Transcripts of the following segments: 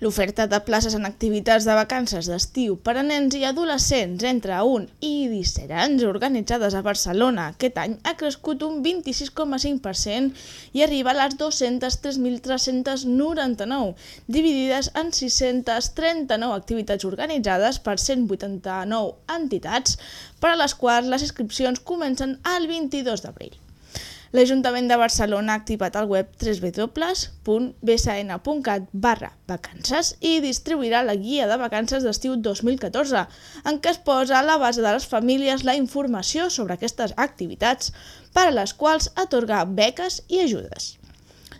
L'oferta de places en activitats de vacances d'estiu per a nens i adolescents entre 1 i 17 anys organitzades a Barcelona aquest any ha crescut un 26,5% i arriba a les 203.399, dividides en 639 activitats organitzades per 189 entitats, per a les quals les inscripcions comencen el 22 d'abril. L'Ajuntament de Barcelona ha activat el web www.bsn.cat barra vacances i distribuirà la guia de vacances d'estiu 2014, en què es posa a la base de les famílies la informació sobre aquestes activitats per a les quals atorga beques i ajudes.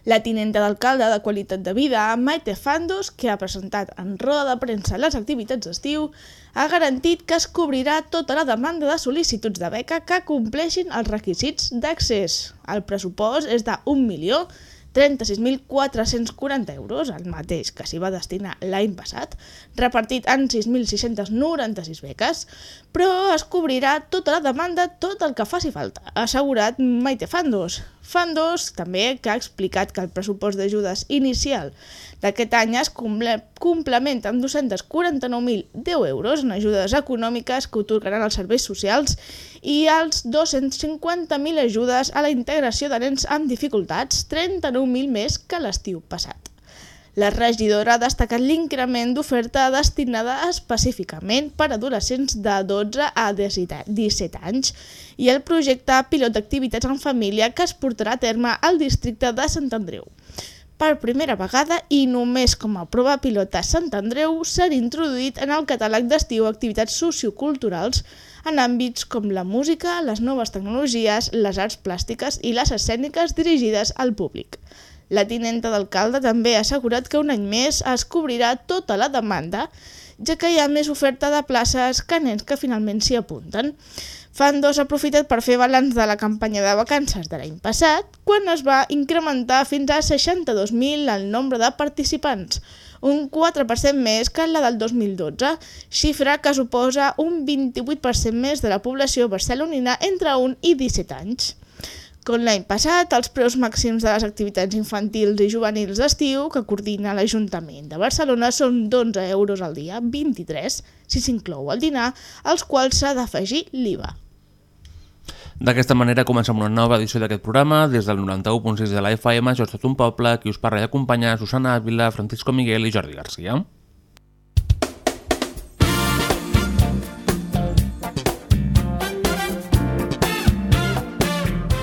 La tinenta d'alcalde de Qualitat de Vida, Maite Fandos, que ha presentat en roda de premsa les activitats d'estiu, ha garantit que es cobrirà tota la demanda de sol·licituds de beca que compleixin els requisits d'accés. El pressupost és de 1.036.440 euros, el mateix que s'hi va destinar l'any passat, repartit en 6.696 beques, però es cobrirà tota la demanda, tot el que faci falta, ha assegurat Maite Fandos. Fandos també que ha explicat que el pressupost d'ajudes inicial d'aquest any es comple complementa amb 249.010 euros en ajudes econòmiques que otorgaran els serveis socials i els 250.000 ajudes a la integració de nens amb dificultats, 39.000 més que l'estiu passat. La regidora ha destacat l'increment d'oferta destinada específicament per adolescents de 12 a 17 anys i el projecte pilot d'activitats en família que es portarà a terme al districte de Sant Andreu. Per primera vegada i només com a prova pilota a Sant Andreu s'han introduït en el catàleg d'estiu activitats socioculturals en àmbits com la música, les noves tecnologies, les arts plàstiques i les escèniques dirigides al públic. La tinenta d'alcalde també ha assegurat que un any més es cobrirà tota la demanda, ja que hi ha més oferta de places que nens que finalment s'hi apunten. Fandos ha aprofitat per fer balanç de la campanya de vacances de l'any passat, quan es va incrementar fins a 62.000 el nombre de participants, un 4% més que la del 2012, xifra que suposa un 28% més de la població barcelonina entre 1 i 17 anys. Com l'any passat, els preus màxims de les activitats infantils i juvenils d'estiu que coordina l'Ajuntament de Barcelona són d'11 euros al dia, 23, si s'inclou el dinar, als quals s'ha d'afegir l'IVA. D'aquesta manera comencem una nova edició d'aquest programa. Des del 91.6 de la FM, això és tot un poble, qui us parla i acompanya Susana Ávila, Francisco Miguel i Jordi Garcia.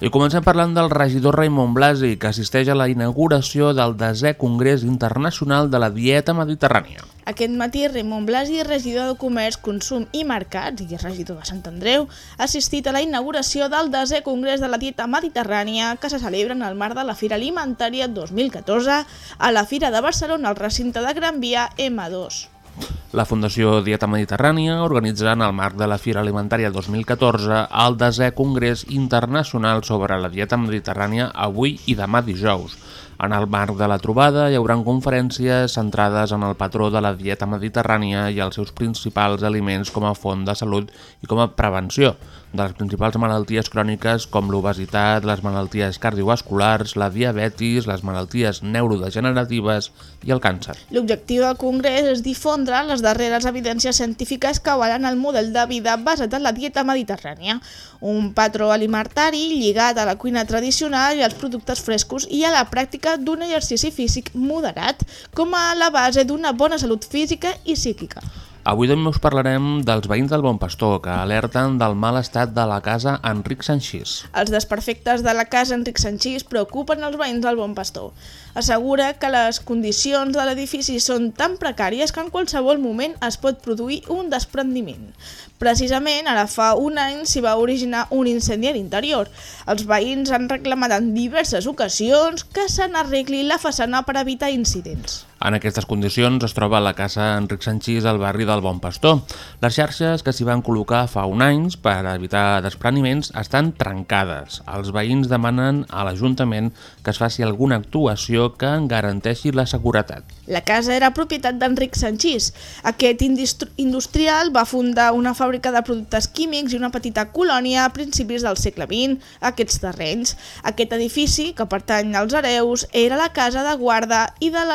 I comencem parlant del regidor Raimon Blasi, que assisteix a la inauguració del desè Congrés Internacional de la Dieta Mediterrània. Aquest matí, Raimon Blasi, regidor de Comerç, Consum i Mercats i regidor de Sant Andreu, ha assistit a la inauguració del desè Congrés de la Dieta Mediterrània que se celebra en el marc de la Fira Alimentària 2014 a la Fira de Barcelona al recinte de Gran Via M2. La Fundació Dieta Mediterrània organitza en el marc de la Fira Alimentària 2014 el desè Congrés Internacional sobre la Dieta Mediterrània avui i demà dijous. En el marc de la trobada hi haurà conferències centrades en el patró de la dieta mediterrània i els seus principals aliments com a font de salut i com a prevenció de les principals malalties cròniques com l'obesitat, les malalties cardiovasculars, la diabetis, les malalties neurodegeneratives i el càncer. L'objectiu del Congrés és difondre les darreres evidències científiques que avalen el model de vida basat en la dieta mediterrània, un patró alimentari lligat a la cuina tradicional i als productes frescos i a la pràctica d'un exercici físic moderat com a la base d'una bona salut física i psíquica. Avui doncs us parlarem dels veïns del Bon Pastor, que alerten del mal estat de la casa Enric Sanchís. Els desperfectes de la casa Enric Sanchís preocupen els veïns del Bon Pastor. Assegura que les condicions de l'edifici són tan precàries que en qualsevol moment es pot produir un desprendiment. Precisament, ara fa un any s'hi va originar un incendi a l'interior. Els veïns han reclamat en diverses ocasions que se n'arregli la façana per evitar incidents. En aquestes condicions es troba la casa Enric Sanchís al barri del Bon Pastor. Les xarxes que s'hi van col·locar fa un anys per evitar despreniments estan trencades. Els veïns demanen a l'Ajuntament que es faci alguna actuació que en garanteixi la seguretat. La casa era propietat d'Enric Sanchís. Aquest industri- industrial va fundar una fàbrica de productes químics i una petita colònia a principis del segle XX aquests terrenys. Aquest edifici, que pertany als hereus, era la casa de guarda i de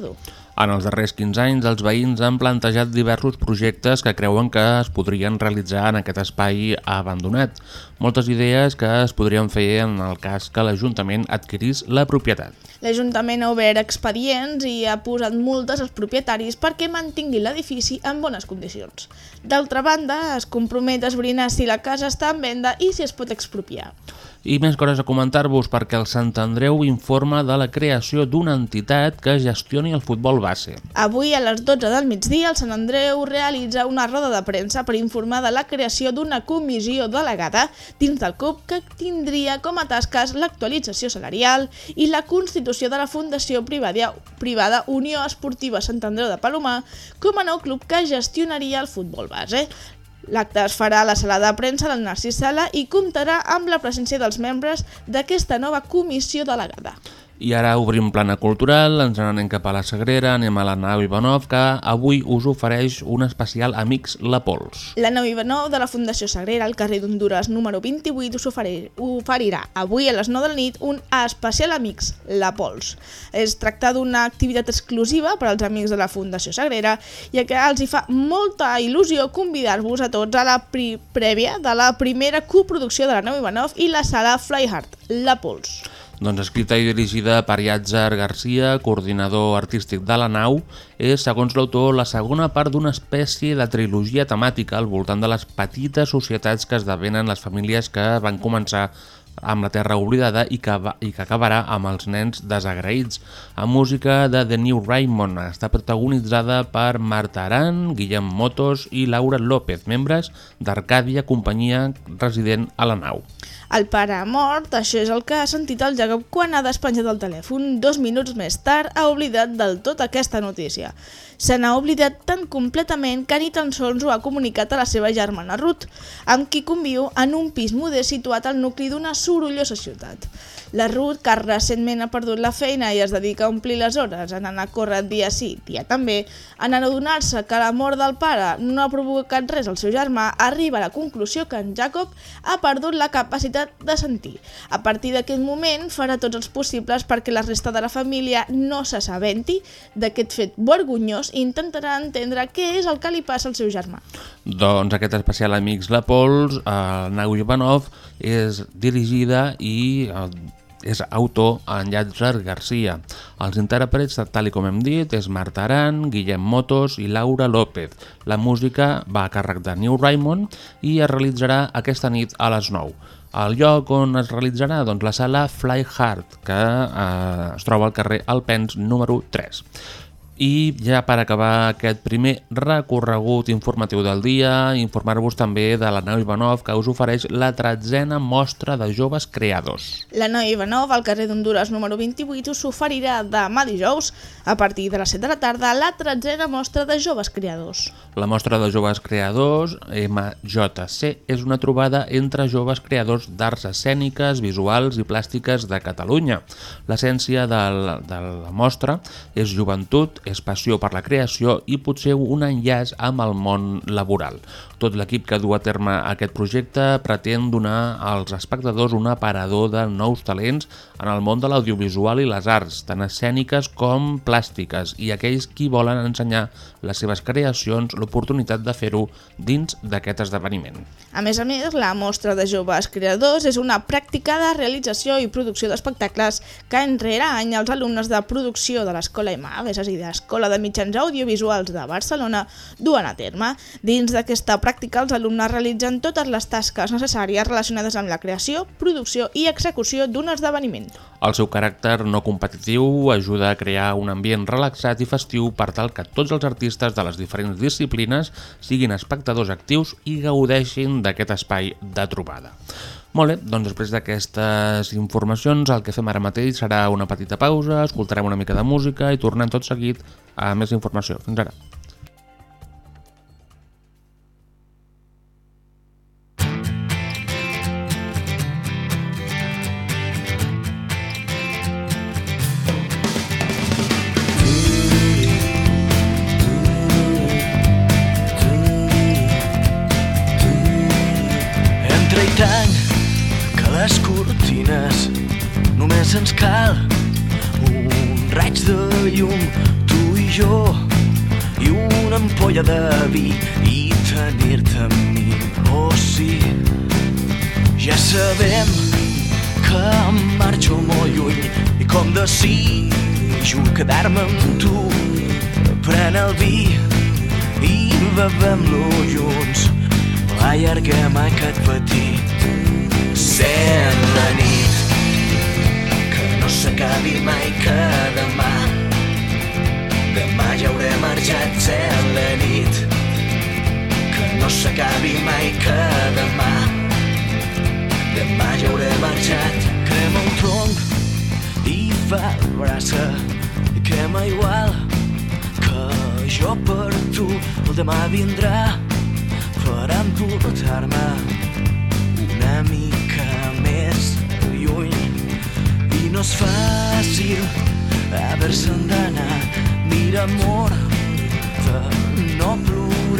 l'administrador. En els darrers 15 anys, els veïns han plantejat diversos projectes que creuen que es podrien realitzar en aquest espai abandonat. Moltes idees que es podrien fer en el cas que l'Ajuntament adquirís la propietat. L'Ajuntament ha obert expedients i ha posat multes als propietaris perquè mantinguin l'edifici en bones condicions. D'altra banda, es compromet a esbrinar si la casa està en venda i si es pot expropiar. I més coses a comentar-vos perquè el Sant Andreu informa de la creació d'una entitat que gestioni el futbol base. Avui a les 12 del migdia el Sant Andreu realitza una roda de premsa per informar de la creació d'una comissió delegada dins del CUP que tindria com a tasques l'actualització salarial i la constitució de la Fundació Privada, privada Unió Esportiva Sant Andreu de Palomar com a nou club que gestionaria el futbol base. L'acte es farà a la sala de premsa del Narcís Sala i comptarà amb la presència dels membres d'aquesta nova comissió delegada. I ara obrim plana cultural, ens n'anem cap a la Sagrera, anem a la nau Ivanov, que avui us ofereix un especial Amics La Pols. La nau Ivanov de la Fundació Sagrera al carrer d'Honduras número 28 us oferir, oferirà avui a les 9 de la nit un especial Amics La Pols. Es tracta d'una activitat exclusiva per als amics de la Fundació Sagrera i que els hi fa molta il·lusió convidar-vos a tots a la prèvia de la primera coproducció de la nau Ivanov i la sala Flyhard, La Pols. Doncs escrita i dirigida per Yatzer Garcia, coordinador artístic de la nau, és, segons l'autor, la segona part d'una espècie de trilogia temàtica al voltant de les petites societats que esdevenen les famílies que van començar amb la Terra Oblidada i que, va, i que acabarà amb els nens desagraïts. A música de The New Raymond està protagonitzada per Marta Aran, Guillem Motos i Laura López, membres d'Arcàdia, companyia resident a la nau. El pare ha mort, això és el que ha sentit el Jacob quan ha despenjat el telèfon. Dos minuts més tard ha oblidat del tot aquesta notícia. Se n'ha oblidat tan completament que ni tan sols ho ha comunicat a la seva germana Ruth, amb qui conviu en un pis modest situat al nucli d'una sorollosa ciutat. La Ruth, que recentment ha perdut la feina i es dedica a omplir les hores en anar a córrer dia sí, dia també, en adonar-se que la mort del pare no ha provocat res al seu germà, arriba a la conclusió que en Jacob ha perdut la capacitat de sentir. A partir d'aquest moment farà tots els possibles perquè la resta de la família no s'assabenti d'aquest fet vergonyós i intentarà entendre què és el que li passa al seu germà. Doncs aquest especial Amics La Pols, eh, Nau Ivanov, és dirigida i eh, és autor en Llàtzer Garcia. Els intèrprets, tal com hem dit, és Marta Aran, Guillem Motos i Laura López. La música va a càrrec de New Raymond i es realitzarà aquesta nit a les 9. El lloc on es realitzarà? Doncs la sala Fly Hard, que eh, es troba al carrer Alpens número 3. I ja per acabar aquest primer recorregut informatiu del dia, informar-vos també de la nau Ivanov que us ofereix la tretzena mostra de joves creadors. La Noia Ivanov, al carrer d'Honduras número 28, us oferirà demà dijous, a partir de les 7 de la tarda, la tretzena mostra de joves creadors. La mostra de joves creadors, MJC, és una trobada entre joves creadors d'arts escèniques, visuals i plàstiques de Catalunya. L'essència de, de la mostra és joventut, és passió per la creació i potser un enllaç amb el món laboral. Tot l'equip que du a terme aquest projecte pretén donar als espectadors un aparador de nous talents en el món de l'audiovisual i les arts, tant escèniques com plàstiques, i aquells qui volen ensenyar les seves creacions l'oportunitat de fer-ho dins d'aquest esdeveniment. A més a més, la mostra de joves creadors és una pràctica de realització i producció d'espectacles que any rere any els alumnes de producció de l'Escola EMAG, és a dir, de l'Escola de Mitjans Audiovisuals de Barcelona duen a terme. Dins d'aquesta pràctica, els alumnes realitzen totes les tasques necessàries relacionades amb la creació, producció i execució d'un esdeveniment. El seu caràcter no competitiu ajuda a crear un ambient relaxat i festiu per tal que tots els artistes de les diferents disciplines siguin espectadors actius i gaudeixin d'aquest espai de trobada. Molt bé, doncs després d'aquestes informacions el que fem ara mateix serà una petita pausa, escoltarem una mica de música i tornem tot seguit a més informació. Fins ara.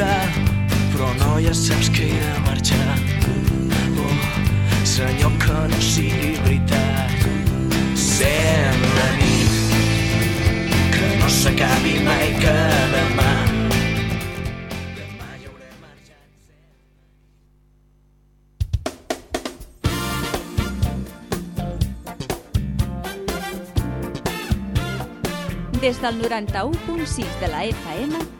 Plorar però no ja saps que he de marxar. Oh, senyor que no sigui veritat. Sent la nit que no s'acabi mai que demà Des del 91.6 de la FM,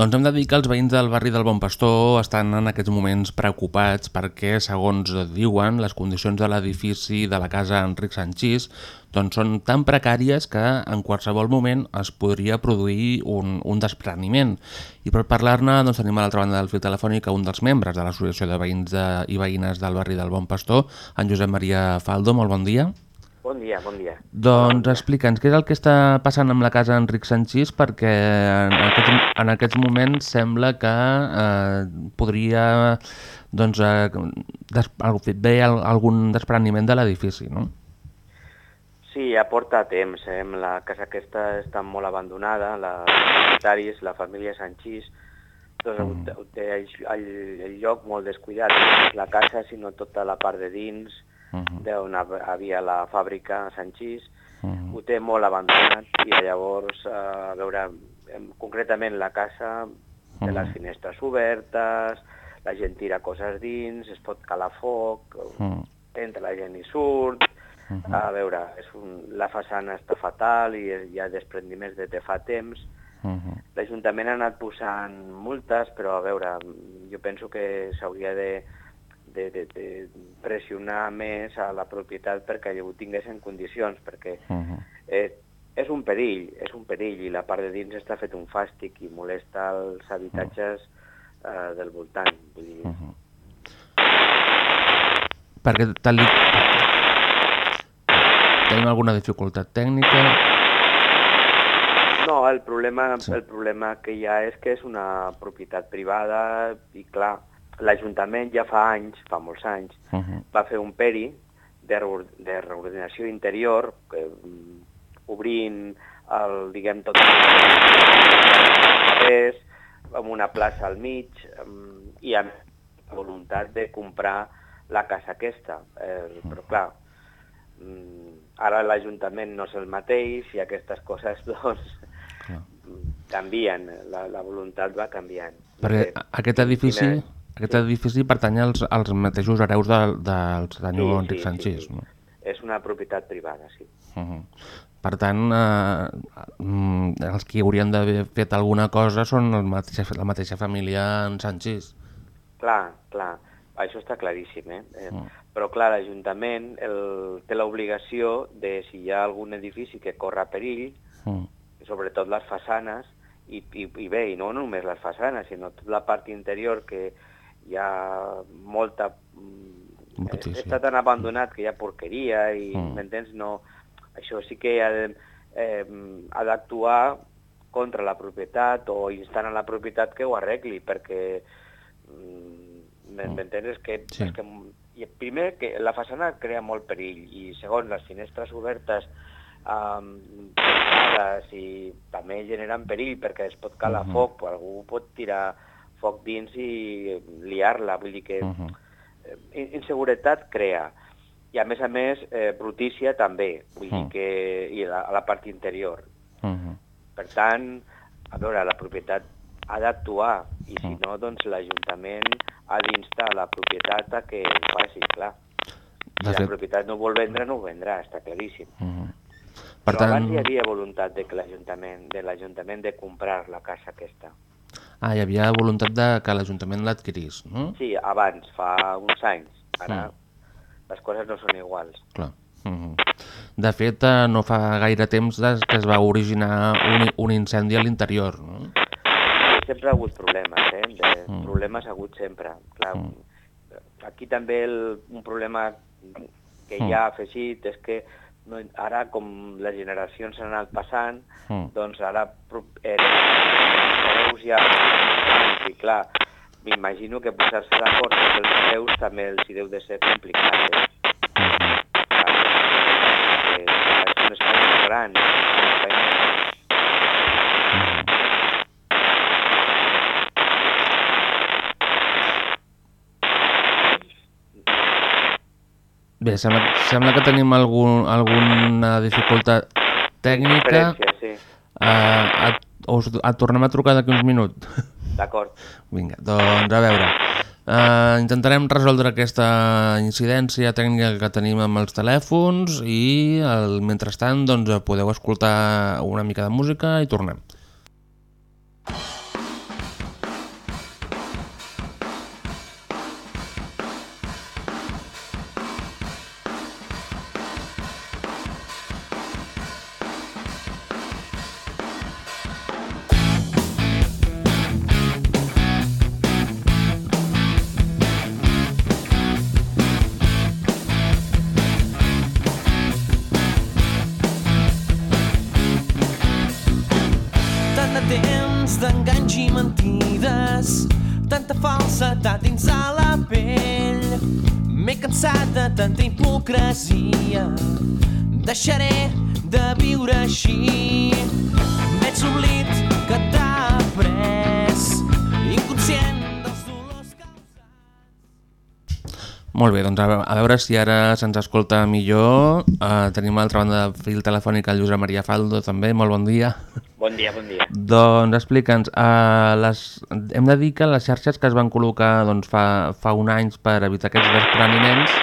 Doncs hem de dir que els veïns del barri del Bon Pastor estan en aquests moments preocupats perquè, segons diuen, les condicions de l'edifici de la casa Enric Sanchís doncs són tan precàries que en qualsevol moment es podria produir un, un despreniment. I per parlar-ne doncs, tenim a l'altra banda del fil telefònic un dels membres de l'Associació de Veïns de, i Veïnes del barri del Bon Pastor, en Josep Maria Faldo. Molt bon dia. Bon dia, bon dia. Doncs explica'ns què és el que està passant amb la casa Enric Sanchís perquè en aquests, en aquests moments sembla que eh, podria doncs, eh, des, haver algun despreniment de l'edifici, no? Sí, ja porta temps. Eh? La casa aquesta està molt abandonada, la propietaris, la família Sanchís, doncs mm. té el, el, el lloc molt descuidat. No la casa, sinó tota la part de dins, Uh -huh. d'on hav- havia la fàbrica a Sanchís, Uh -huh. ho té molt abandonat i llavors, eh, a veure, concretament la casa té Mhm. les finestres obertes, la gent tira coses dins, es pot calar foc, Mm. entra la gent i surt, Mhm. a veure, és un, la façana està fatal i hi ha desprendiments de, de fa temps. Uh -huh. L'Ajuntament ha anat posant multes, però a veure, jo penso que s'hauria de, de, de, de pressionar més a la propietat perquè ho tingués en condicions, perquè Uh -huh. eh, és un perill, és un perill, i la part de dins està fet un fàstic i molesta els habitatges eh, del voltant. Vull dir, Uh -huh. Perquè tal i... Tenim alguna dificultat tècnica? No, el problema, sí. el problema que hi ha és que és una propietat privada i, clar, l'Ajuntament ja fa anys, fa molts anys, Uh -huh. va fer un peri de, de reordenació interior, que, mm, obrint el, diguem, tot és amb una plaça al mig mm, i amb voluntat de comprar la casa aquesta. Eh, però clar, mm, ara l'Ajuntament no és el mateix i aquestes coses doncs Clar. mm, canvien, la, la voluntat va canviant. Perquè aquest edifici, quina- aquest edifici pertany als, als mateixos hereus del, del senyor Sí, Enric sí, Sanchís. sí. No? És una propietat privada, sí. Uh -huh. Per tant, eh, mm, els que haurien d'haver fet alguna cosa són el mateixa, la mateixa família en Sanchís. Clar, clar, això està claríssim, eh? eh Mm. Però clar, l'Ajuntament té l'obligació de, si hi ha algun edifici que corre perill, Mm. sobretot les façanes, i, i, i bé, i no només les façanes, sinó tota la part interior que hi ha molta... mm, Brutícia. Està tan abandonat que hi ha porqueria i, Mm. m'entens? No, això sí que ha eh, ha d'actuar contra la propietat o instant a la propietat que ho arregli, perquè mm, m'entens? És que, Sí. és que i primer que la façana crea molt perill i segon les finestres obertes um, i també generen perill perquè es pot calar Mhm. foc, algú pot tirar foc dins i liar-la, vull dir que Uh -huh. eh, inseguretat crea i a més a més eh, brutícia també, vull dir Mm. que i la, a la part interior. Uh -huh. Per tant, a veure, la propietat ha d'actuar i si no, doncs l'Ajuntament ha d'instar la propietat a que ho faci, clar. Si la propietat no vol vendre, no ho vendrà, està claríssim. Uh -huh. Per Però tant, abans hi havia voluntat de que l'Ajuntament de de comprar la casa aquesta. Ah, hi havia voluntat de que l'Ajuntament l'adquirís, no? Sí, abans, fa uns anys. Ara Mm. les coses no són iguals. Clar. Uh -huh. De fet, eh, no fa gaire temps que es va originar un, un incendi a l'interior, no? Sempre ha hagut problemes, eh? De, Mm. Problemes ha hagut sempre. Clar, Mm. Aquí també el, un problema que hi Mm. ha afegit és que no, ara, com les generacions han anat passant, Mm. doncs ara eh, els ja... I clar, m'imagino que posar-se d'acord amb els hereus també els hi deu de ser complicat. Eh? Uh -huh. Clar, perquè és un espai Bé, sembla, sembla que tenim algun, alguna dificultat tècnica. Sí. Uh, et, us, et tornem a trucar d'aquí uns minuts. D'acord. Vinga, doncs a veure. Uh, intentarem resoldre aquesta incidència tècnica que tenim amb els telèfons i el, mentrestant doncs, podeu escoltar una mica de música i tornem. Veure, si ara se'ns escolta millor. Uh, tenim a l'altra banda del fil telefònic el Josep Maria Faldo, també. Molt bon dia. Bon dia, bon dia. Doncs explica'ns, uh, les, hem de dir que les xarxes que es van col·locar doncs, fa, fa un anys per evitar aquests despreniments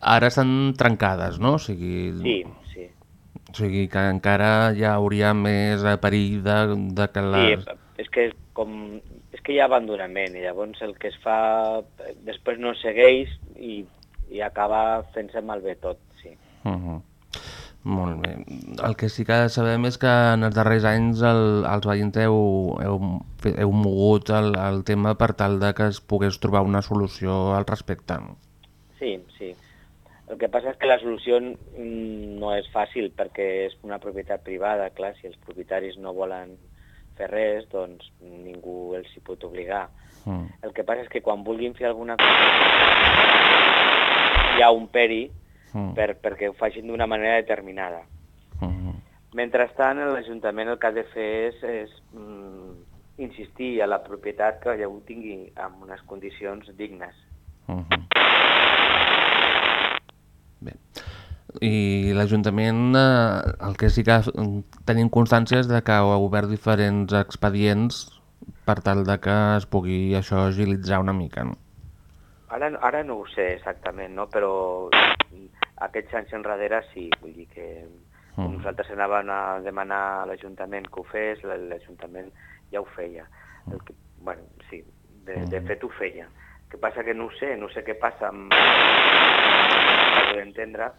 ara estan trencades, no? O sigui, Sí, sí. o sigui que encara hi hauria més eh, perill de, de que les... Sí, és que com que hi ha abandonament i llavors el que es fa després no segueix i, i acaba fent-se malbé tot, sí. Uh -huh. Molt bé. El que sí que sabem és que en els darrers anys el, els veïns heu, heu, heu mogut el, el tema per tal de que es pogués trobar una solució al respecte. Sí, sí. El que passa és que la solució mm, no és fàcil perquè és una propietat privada, clar, si els propietaris no volen fer res, doncs ningú els hi pot obligar. Mm. El que passa és que quan vulguin fer alguna cosa hi ha un peri Mm. per, perquè ho facin d'una manera determinada. Mm. Mentrestant, l'Ajuntament el que ha de fer és, és mm, insistir a la propietat que ja ho tingui en unes condicions dignes. Mm Bé. I l'Ajuntament, eh, el que sí que mm, tenim constància és de que ha obert diferents expedients per tal de que es pugui això agilitzar una mica, no? Ara, ara no ho sé exactament, no? però aquests anys enrere sí, vull dir que Mm. mm. nosaltres anàvem a demanar a l'Ajuntament que ho fes, l'Ajuntament ja ho feia. El que, bueno, sí, de, de fet ho feia. El que passa que no ho sé, no sé què passa amb... Per d'entendre,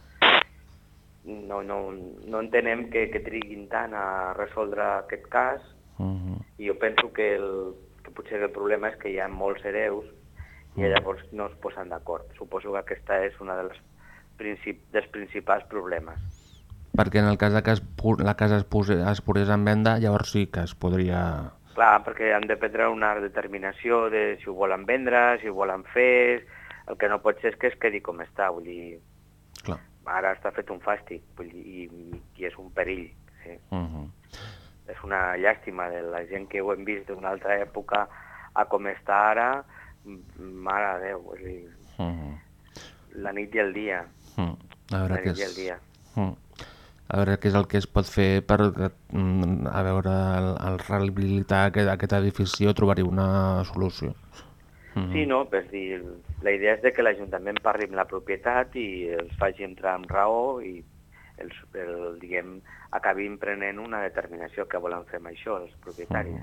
no, no, no entenem que, que triguin tant a resoldre aquest cas Mhm. i jo penso que, el, que potser el problema és que hi ha molts hereus i llavors no es posen d'acord. Suposo que aquesta és una de les princip dels principals problemes. Perquè en el cas de que es, la casa es, pose, es posés en venda, llavors sí que es podria... Clar, perquè han de prendre una determinació de si ho volen vendre, si ho volen fer... El que no pot ser és que es quedi com està, vull dir. Ara està fet un fàstic, vull dir, i, i és un perill. Sí. Mhm. És una llàstima de la gent que ho hem vist d'una altra època a com està ara, m- mare de Déu, vull dir, Mhm. la nit i el dia, Mhm. A veure la nit i el és... dia. Mhm. A veure què és el que es pot fer per mm, a veure el, el rehabilitar aquest, aquest edifici o trobar-hi una solució. Mhm. Sí, no, és dir, la idea és de que l'Ajuntament parli amb la propietat i els faci entrar amb raó i els, el, diguem, acabin prenent una determinació que volen fer amb això, els propietaris.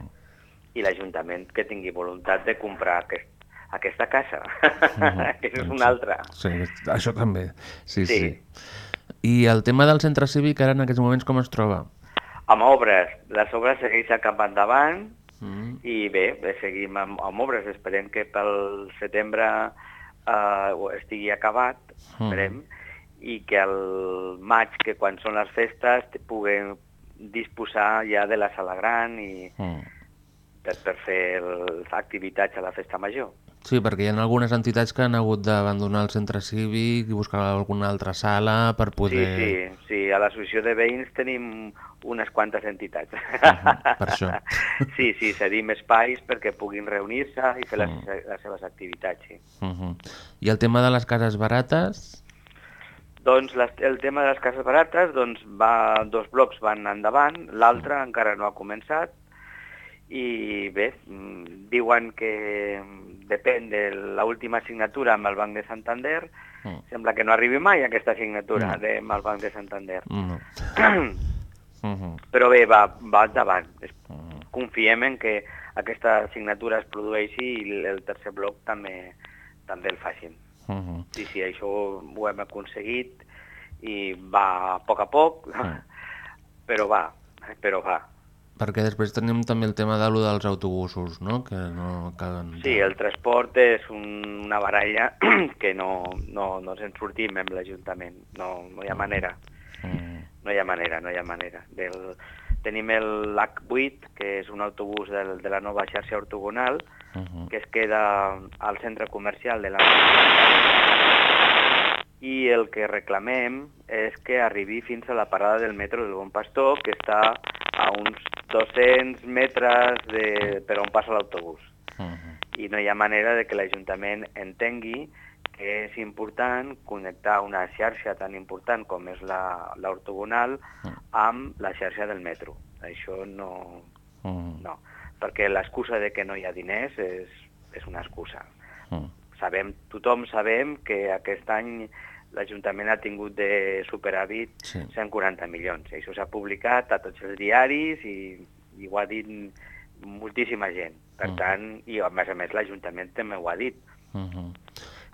I l'Ajuntament que tingui voluntat de comprar aquest, aquesta casa, que és una altra. Sí, això també. Sí, sí, Sí. sí. I el tema del centre cívic ara en aquests moments com es troba? Amb obres, les obres segueixen cap endavant Mm. i bé, seguim amb, amb obres, esperem que pel setembre eh, estigui acabat, esperem, i que al maig, que quan són les festes, te puguem disposar ja de la sala gran i Mm. Per, per fer activitats a la festa major. Sí, perquè hi ha algunes entitats que han hagut d'abandonar el centre cívic i buscar alguna altra sala per poder... Sí, sí, sí, a l'associació de veïns tenim unes quantes entitats. per això. Sí, sí, cedim espais perquè puguin reunir-se i fer les, Mm. les seves activitats, sí. Uh -huh. I el tema de les cases barates? Doncs les, el tema de les cases barates, doncs va, dos blocs van endavant, l'altre encara no ha començat, i bé, mm, diuen que mm, depèn de l'última signatura amb el Banc de Santander, Mm. sembla que no arribi mai aquesta signatura Mm. de, amb el Banc de Santander. No. Uh -huh. Però bé, va, va endavant. Mm. Confiem en que aquesta signatura es produeixi i el tercer bloc també també el facin. Uh -huh. Sí, sí, això ho hem aconseguit i va a poc a poc, Mm. però va, però va. Perquè després tenim també el tema de lo dels autobusos, no? Que no de- Sí, el transport és un, una baralla que no, no, no se'n sortim amb l'Ajuntament, no, no hi ha manera. Mm. No hi ha manera, no hi ha manera. Del, tenim el H8, que és un autobús del, de la nova xarxa ortogonal, Uh -huh. que es queda al centre comercial de la i el que reclamem és que arribi fins a la parada del metro del Bon Pastor, que està a uns 200 metres de, per on passa l'autobús. Uh -huh. I no hi ha manera de que l'Ajuntament entengui que és important connectar una xarxa tan important com és la- l'ortogonal amb la xarxa del metro. Això no, Uh -huh. no, perquè l'excusa de que no hi ha diners és, és una excusa. Uh -huh. Sabem, tothom sabem que aquest any l'Ajuntament ha tingut de superàvit Sí. 140 milions. Això s'ha publicat a tots els diaris i, i ho ha dit moltíssima gent. Per Mm. tant, i a més a més l'Ajuntament també ho ha dit. Uh -huh.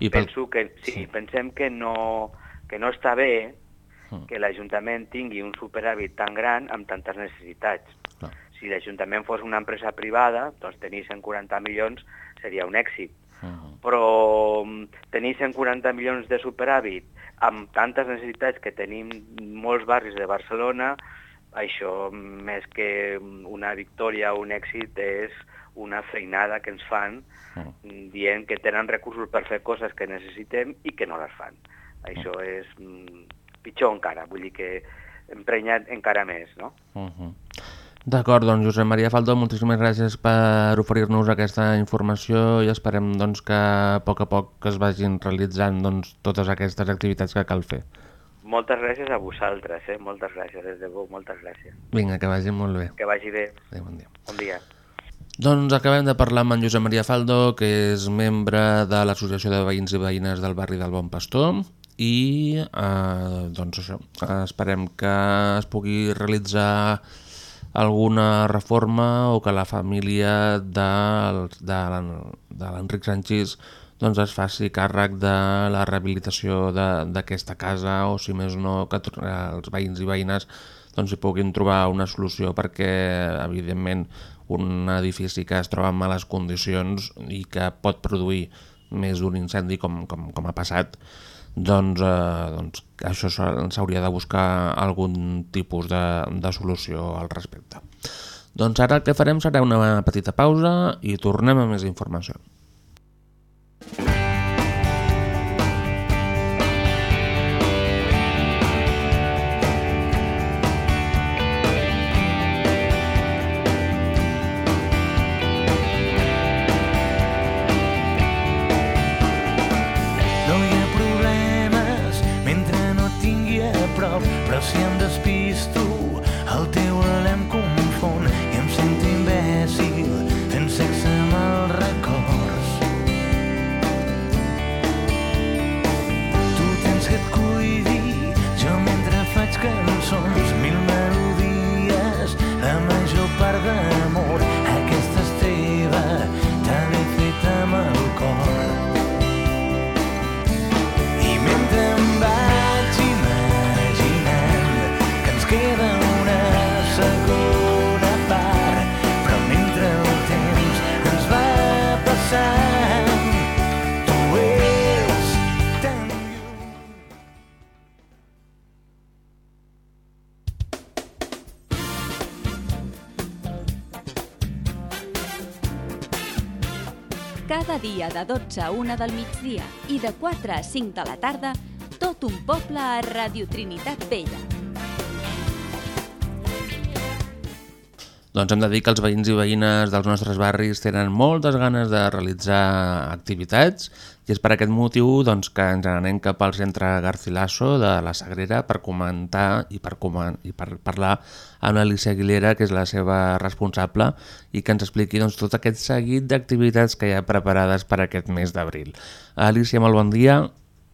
I pel... Penso que, sí, Sí. pensem que no, que no està bé Mm. que l'Ajuntament tingui un superàvit tan gran amb tantes necessitats. Clar. Si l'Ajuntament fos una empresa privada, doncs tenir 140 milions seria un èxit. Però mm, tenir 140 milions de superàvit amb tantes necessitats que tenim molts barris de Barcelona, això més que una victòria o un èxit és una feinada que ens fan Mm. mm, dient que tenen recursos per fer coses que necessitem i que no les fan. Això és mm, pitjor encara, vull dir que emprenyat encara més, no? Uh -huh. D'acord, doncs Josep Maria Faldo, moltíssimes gràcies per oferir-nos aquesta informació i esperem doncs, que a poc a poc es vagin realitzant doncs, totes aquestes activitats que cal fer. Moltes gràcies a vosaltres, eh? Moltes gràcies, des de bo, moltes gràcies. Vinga, que vagi molt bé. Que vagi bé. Adéu, bon dia. Bon dia. Doncs acabem de parlar amb en Josep Maria Faldo, que és membre de l'Associació de Veïns i Veïnes del barri del Bon Pastor, i eh, doncs això, esperem que es pugui realitzar alguna reforma o que la família de, de, de l'Enric Sanchís doncs es faci càrrec de la rehabilitació d'aquesta casa o si més no que els veïns i veïnes doncs hi puguin trobar una solució perquè evidentment un edifici que es troba en males condicions i que pot produir més d'un incendi com, com, com ha passat doncs, eh, doncs això s'ha- s'hauria de buscar algun tipus de, de solució al respecte. Doncs ara el que farem serà una petita pausa i tornem amb més informació. siempre. Dia de 12 a 1 del migdia i de 4 a 5 de la tarda, tot un poble a Radio Trinitat Vella. Doncs hem de dir que els veïns i veïnes dels nostres barris tenen moltes ganes de realitzar activitats i és per aquest motiu doncs, que ens n'anem cap al centre Garcilaso de la Sagrera per comentar i per, comen i per parlar amb l'Alicia Aguilera, que és la seva responsable, i que ens expliqui doncs, tot aquest seguit d'activitats que hi ha preparades per aquest mes d'abril. Alicia, molt bon dia.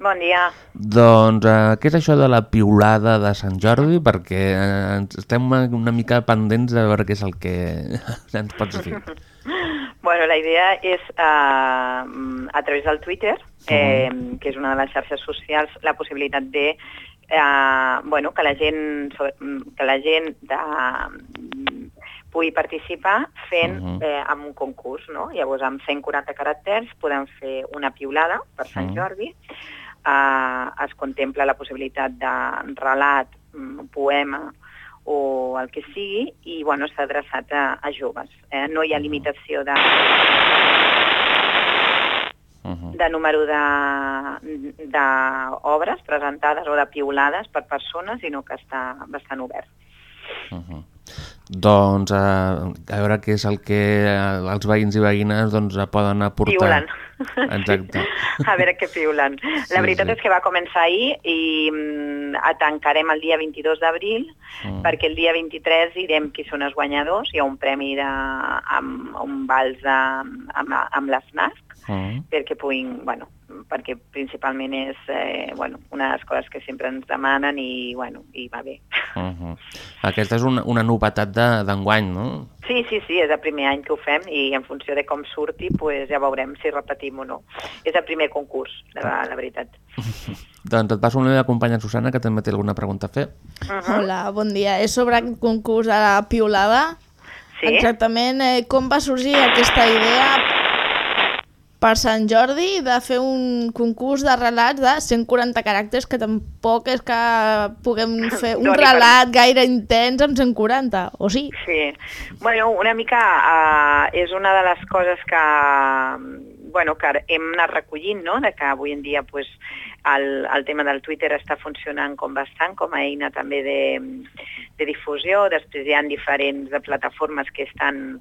Bon dia. Doncs eh, què és això de la piulada de Sant Jordi? Perquè eh, estem una, una mica pendents de veure què és el que ens pots dir. Bueno, la idea és, eh, a través del Twitter, eh, que és una de les xarxes socials, la possibilitat de eh, bueno, que la gent, que la gent de, pugui participar fent Mhm. eh, amb un concurs. No? Llavors, amb 140 caràcters podem fer una piulada per Sant Mhm. Jordi. Eh, es contempla la possibilitat de relat, mm, poema, o el que sigui, i bueno, està adreçat a, a joves. Eh? No hi ha limitació de, de número de- d'obres presentades o de piulades per persones, sinó que està bastant obert. Doncs eh, a veure què és el que eh, els veïns i veïnes doncs, eh, poden aportar. Piulen. Exacte. A veure què piulen. Sí, La veritat sí. és que va començar ahir i mm, a tancarem el dia 22 d'abril Mm. perquè el dia 23 direm qui són els guanyadors. Hi ha un premi de, amb un vals de, amb, amb l'FNAC Mm. perquè puguin, bueno, perquè principalment és eh, bueno, una de les coses que sempre ens demanen i, bueno, i va bé. Uh -huh. Aquesta és una, una novetat de- d'enguany, no? Sí, sí, sí, és el primer any que ho fem i en funció de com surti pues, ja veurem si repetim o no. És el primer concurs, la, la veritat. Doncs et passo amb la meva companya Susana, que també té alguna pregunta a fer. Hola, bon dia. És sobre aquest concurs de la piulada. Sí. Exactament eh, com va sorgir aquesta idea per Sant Jordi de fer un concurs de relats de 140 caràcters que tampoc és que puguem fer un Doni per- relat gaire intens amb 140, o sí? Sí. Bueno, una mica uh, és una de les coses que, bueno, que hem anat recollint, no? de que avui en dia pues, el, el tema del Twitter està funcionant com bastant, com a eina també de, de difusió. Després hi ha diferents de plataformes que estan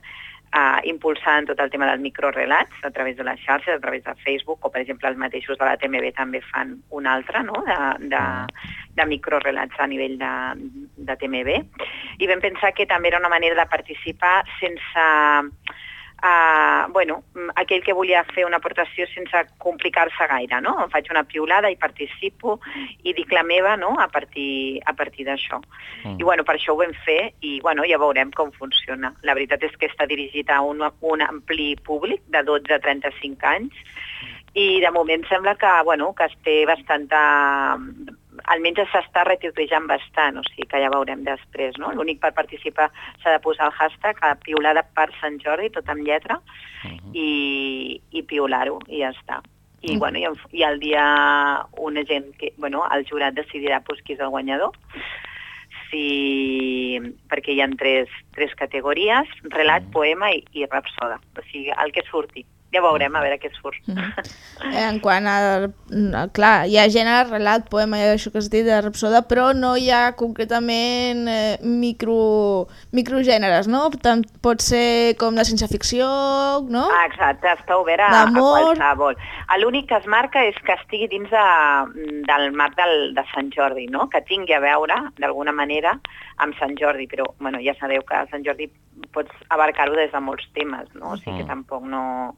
uh, impulsant tot el tema dels microrelats a través de les xarxes, a través de Facebook, o per exemple els mateixos de la TMB també fan un altre, no?, de, de, de microrelats a nivell de, de TMB. I vam pensar que també era una manera de participar sense uh, bueno, mm, aquell que volia fer una aportació sense complicar-se gaire, no? Em faig una piulada i participo i dic la meva, no?, a partir, a partir d'això. Mm. I bueno, per això ho vam fer i bueno, ja veurem com funciona. La veritat és que està dirigit a un, un ampli públic de 12 a 35 anys i de moment sembla que, bueno, que es té bastanta almenys s'està retuitejant bastant, o sigui que ja veurem després, no? L'únic per participar s'ha de posar el hashtag a piulada per Sant Jordi, tot amb lletra, i, i piular-ho, i ja està. I, Mm. bueno, i, i el dia una gent que, bueno, el jurat decidirà pues, qui és el guanyador, si, perquè hi ha tres, tres categories, relat, poema i, i rapsoda. O sigui, el que surti. Ja veurem a veure què surt. Eh, En quant a... Clar, hi ha gènere, relat, poema, això que has dit de Rapsoda, però no hi ha concretament eh, micro, microgèneres, no? Tant pot ser com de ciència ficció, no? Ah, exacte, està obert a, a qualsevol. L'únic que es marca és que estigui dins de, del marc del, de Sant Jordi, no? que tingui a veure, d'alguna manera, amb Sant Jordi, però bueno, ja sabeu que Sant Jordi pots abarcar-ho des de molts temes, no? o sigui que Mm. tampoc no,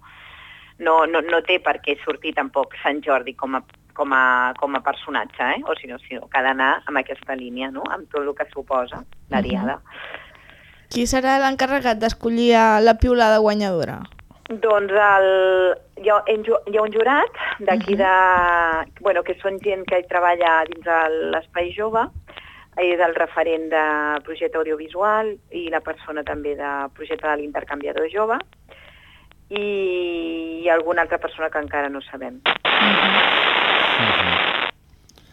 no, no, no té per què sortir tampoc Sant Jordi com a, com a, com a personatge, eh? o sinó, sinó que ha d'anar amb aquesta línia, no? amb tot el que suposa la diada. Qui serà l'encarregat d'escollir la piulada guanyadora? Doncs el, hi, ha, hi ha un jurat d'aquí de... Bueno, que són gent que treballa dins de l'Espai Jove, és el referent de projecte audiovisual i la persona també de projecte de l'intercanviador jove i alguna altra persona que encara no sabem.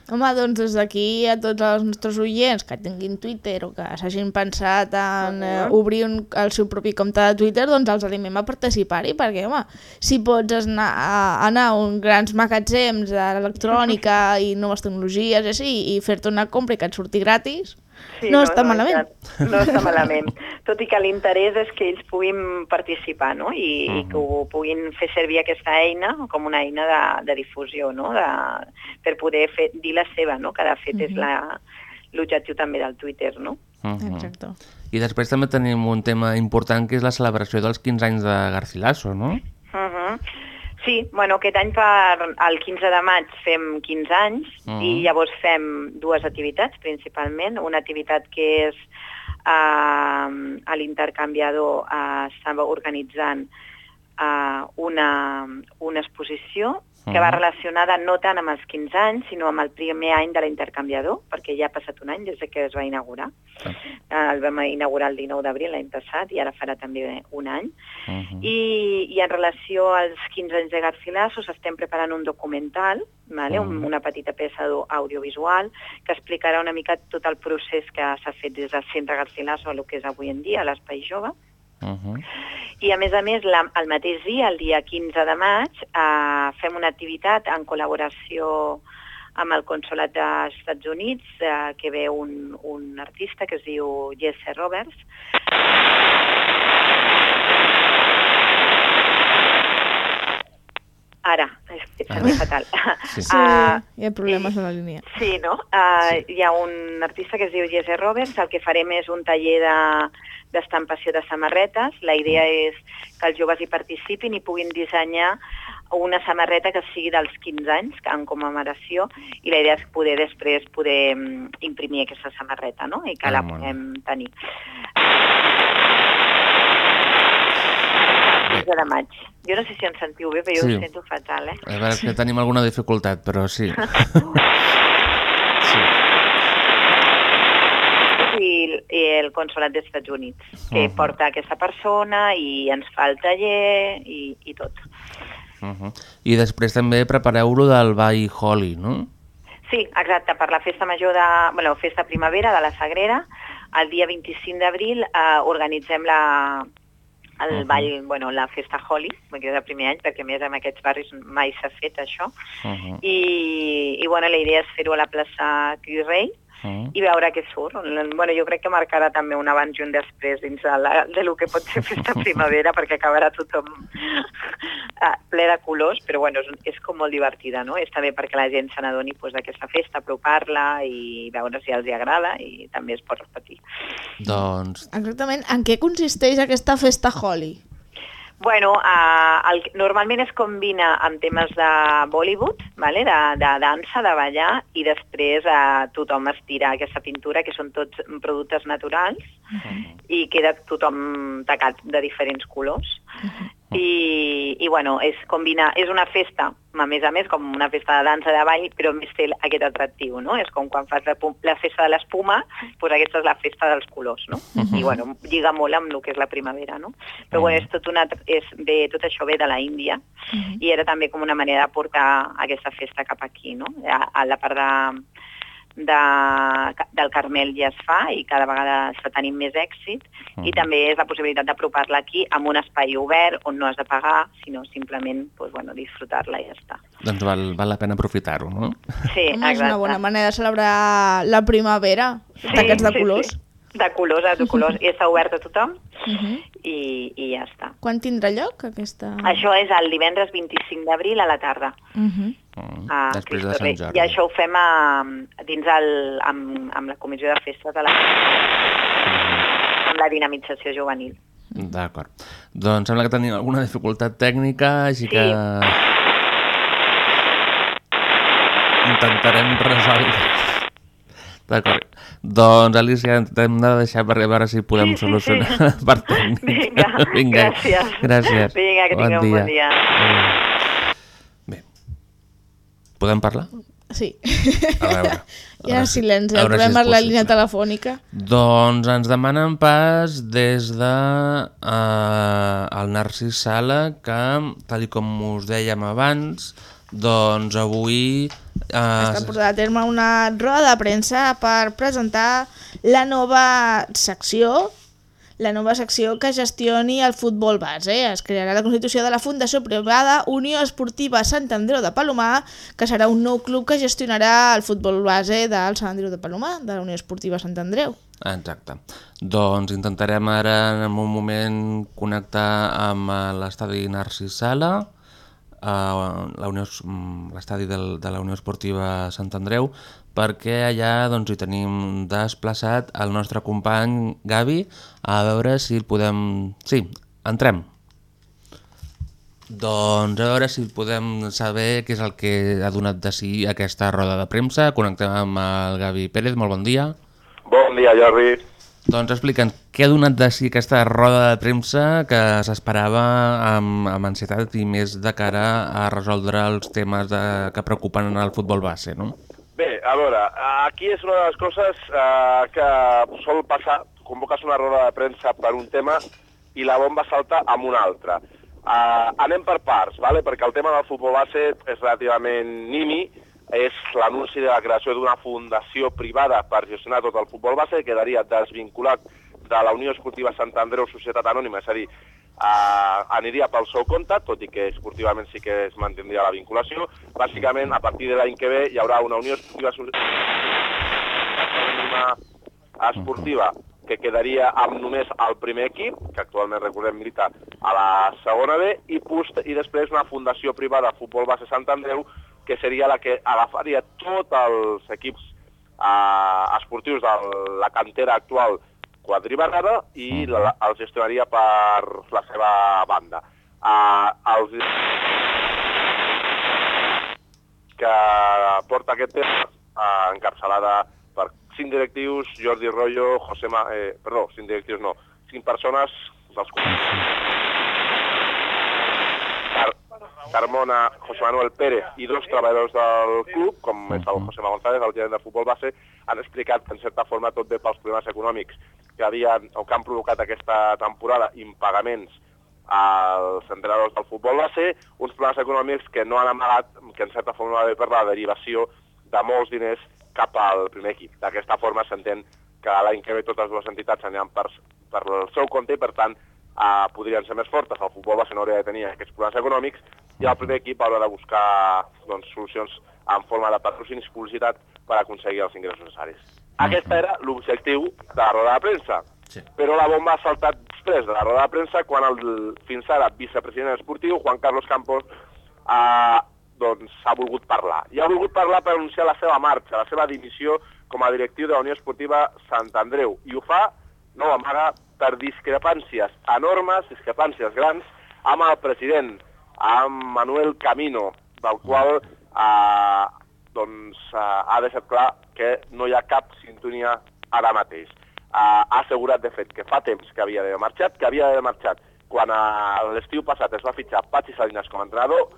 Home, doncs des d'aquí a tots els nostres oients que tinguin Twitter o que s'hagin pensat en eh, obrir un, el seu propi compte de Twitter, doncs els animem a participar-hi, perquè, home, si pots anar a, anar a uns grans magatzems d'electrònica i noves tecnologies i així, i fer-te una compra i que et surti gratis, no, està malament. ja, No està malament. Tot i que l'interès és que ells puguin participar no? I, i que ho puguin fer servir aquesta eina com una eina de, de difusió, no? de, per poder fer, dir la seva, no? que de fet és Mhm. la- l'objectiu també del Twitter. No? Mhm. Exacte. I després també tenim un tema important que és la celebració dels 15 anys de Garcilaso, no? Uh -huh. Sí, bueno, aquest any per el 15 de maig fem 15 anys Mhm. i llavors fem dues activitats principalment. Una activitat que és eh, a l'intercanviador eh, estava organitzant eh, una, una exposició que va Mhm. relacionada no tant amb els 15 anys, sinó amb el primer any de l'intercanviador, perquè ja ha passat un any des de que es va inaugurar. Eh, el vam inaugurar el 19 d'abril l'any passat i ara farà també un any. I, I en relació als 15 anys de Garcilaso estem preparant un documental, vale? un, Mhm. una petita peça audiovisual que explicarà una mica tot el procés que s'ha fet des del centre Garcilaso a el que és avui en dia l'Espai Jove. I a més a més, la, el mateix dia, el dia 15 de maig, eh, fem una activitat en col·laboració amb el Consolat dels Estats Units, eh, que ve un, un artista que es diu Jesse Roberts, Ara, és que Ah. fatal. Sí, Ah, hi ha problemes a la línia. Sí, no? Uh, Hi ha un artista que es diu Jesse Roberts, el que farem és un taller de- d'estampació de, samarretes. La idea és que els joves hi participin i puguin dissenyar una samarreta que sigui dels 15 anys, que en commemoració, i la idea és poder després poder mm, imprimir aquesta samarreta, no? I que Ah, la bé. puguem tenir. 15 de maig. Jo no sé si em sentiu bé, però jo Sí. ho sento fatal, eh? A veure, que tenim alguna dificultat, però sí. i, i el Consolat dels Estats Units, que Mhm. porta aquesta persona i ens fa el taller i, i tot. Uh -huh. I després també prepareu-lo del Ball Holly, no? Sí, exacte, per la festa major de... Bueno, festa primavera de la Sagrera, el dia 25 d'abril eh, organitzem la, el uh -huh. ball, bueno, la festa Holi, que és el primer any, perquè més en aquests barris mai s'ha fet això, Uh -huh. i, i bueno, la idea és fer-ho a la plaça Criorrei, Uh -huh. i veure què surt. Bueno, jo crec que marcarà també un abans i un després dins de, la, de lo que pot ser festa primavera, perquè acabarà tothom ah, ple de colors, però bueno, és, és com molt divertida, no? És també perquè la gent se n'adoni pues, d'aquesta festa, apropar-la i veure si els hi agrada i també es pot repetir. Doncs... Exactament, en què consisteix aquesta festa Holly? Bueno, uh, el, normalment es combina amb temes de Bollywood, vale? de, de dansa, de ballar, i després uh, tothom es tira aquesta pintura, que són tots productes naturals, i queda tothom tacat de diferents colors. I, i bueno, és, combina, és una festa, a més a més, com una festa de dansa de ball, però més té aquest atractiu, no? És com quan fas la, la festa de l'espuma, doncs aquesta és la festa dels colors, no? I bueno, lliga molt amb el que és la primavera, no? Però bueno, és tot, una, és, ve, tot això ve de la Índia i era també com una manera de portar aquesta festa cap aquí, no? A, a la part de, de, del Carmel ja es fa i cada vegada està tenint més èxit i també és la possibilitat d'apropar-la aquí amb un espai obert on no has de pagar, sinó simplement pues, bueno, disfrutar-la i ja està. Doncs val, val la pena aprofitar-ho, no? Sí, Home, és una exacte. bona manera de celebrar la primavera, d'aquests de colors. Sí, sí. De colors, de colors. I està obert a tothom Mhm. i, i ja està. Quan tindrà lloc aquesta... Això és el divendres 25 d'abril a la tarda. Mhm. Mm, a Després de Cristo Sant Rei. Jordi. I això ho fem a, dins el, amb, amb la comissió de festes de la, amb la dinamització juvenil. D'acord. Doncs sembla que tenim alguna dificultat tècnica, així que... Intentarem resoldre. D'acord. Doncs, Alicia, t'hem de deixar per a veure si podem Sí, sí, solucionar sí. la part tècnica. Vinga, gràcies. Gràcies. Vinga, que tingueu un bon dia. Bé. Podem parlar? Sí. A veure. Hi ha silenci, el veure si és problema és la línia telefònica. Doncs ens demanen pas des de eh, el Narcís Sala que, tal i com us dèiem abans, doncs avui... Està Eh, portada a terme una roda de premsa per presentar la nova secció la nova secció que gestioni el futbol base. Es crearà la constitució de la Fundació Privada Unió Esportiva Sant Andreu de Palomar, que serà un nou club que gestionarà el futbol base del Sant Andreu de Palomar, de la Unió Esportiva Sant Andreu. Exacte. Doncs intentarem ara en un moment connectar amb eh, l'estadi Narcís Sala, l'estadi del- de la Unió Esportiva Sant Andreu, perquè allà doncs, hi tenim desplaçat el nostre company Gavi a veure si el podem... Sí, entrem. Doncs a veure si podem saber què és el que ha donat de si aquesta roda de premsa. Connectem amb el Gavi Pérez, molt bon dia. Bon dia, Jordi. Doncs explica'ns, què ha donat de si aquesta roda de premsa que s'esperava amb, amb ansietat i més de cara a resoldre els temes de, que preocupen en el futbol base, no? Bé, a veure, aquí és una de les coses eh, que sol passar, convoques una roda de premsa per un tema i la bomba salta amb una altra. Uh, anem per parts, vale? perquè el tema del futbol base és relativament nimi, és l'anunci de la creació d'una fundació privada per gestionar tot el futbol base, que quedaria desvinculat de la Unió Esportiva Sant Andreu Societat Anònima, és a dir, uh, aniria pel seu compte, tot i que esportivament sí que es mantindria la vinculació. Bàsicament, a partir de l'any que ve hi haurà una Unió Esportiva Esportiva que quedaria amb només el primer equip, que actualment recordem milita a la segona B, i, post i després una fundació privada Futbol Base Sant Andreu, que seria la que agafaria tots els equips eh, esportius de la cantera actual quadribarrada i la, el gestionaria per la seva banda. Uh, els que porta aquest tema eh, encapçalada per cinc directius, Jordi Rollo, José Ma... Eh, perdó, cinc directius no, cinc persones dels Car Carmona, José Manuel Pérez i dos treballadors del club, com és el José Ma González, el gerent de futbol base, han explicat que en certa forma tot ve pels problemes econòmics que havien o que han provocat aquesta temporada, impagaments als entrenadors del futbol base, uns problemes econòmics que no han amagat, que en certa forma va bé per la derivació de molts diners cap al primer equip. D'aquesta forma s'entén que l'any que ve totes dues entitats aniran per, per el seu compte i per tant eh, podrien ser més fortes. El futbol base no hauria de tenir aquests problemes econòmics i el primer equip haurà de buscar doncs, solucions en forma de patrocinis i publicitat per aconseguir els ingressos necessaris. Aquest era l'objectiu de la roda de premsa. Sí. Però la bomba ha saltat després de la roda de premsa quan el fins ara vicepresident esportiu, Juan Carlos Campos, eh, doncs s'ha volgut parlar. I ha volgut parlar per anunciar la seva marxa, la seva dimissió com a directiu de la Unió Esportiva Sant Andreu. I ho fa, no amaga, per discrepàncies enormes, discrepàncies grans, amb el president, amb Manuel Camino, del qual eh, doncs, eh, ha deixat clar que no hi ha cap sintonia ara mateix. Eh, ha assegurat, de fet, que fa temps que havia d'haver marxat, que havia d'haver marxat quan a l'estiu passat es va fitxar Patxi Salinas com a entrenador,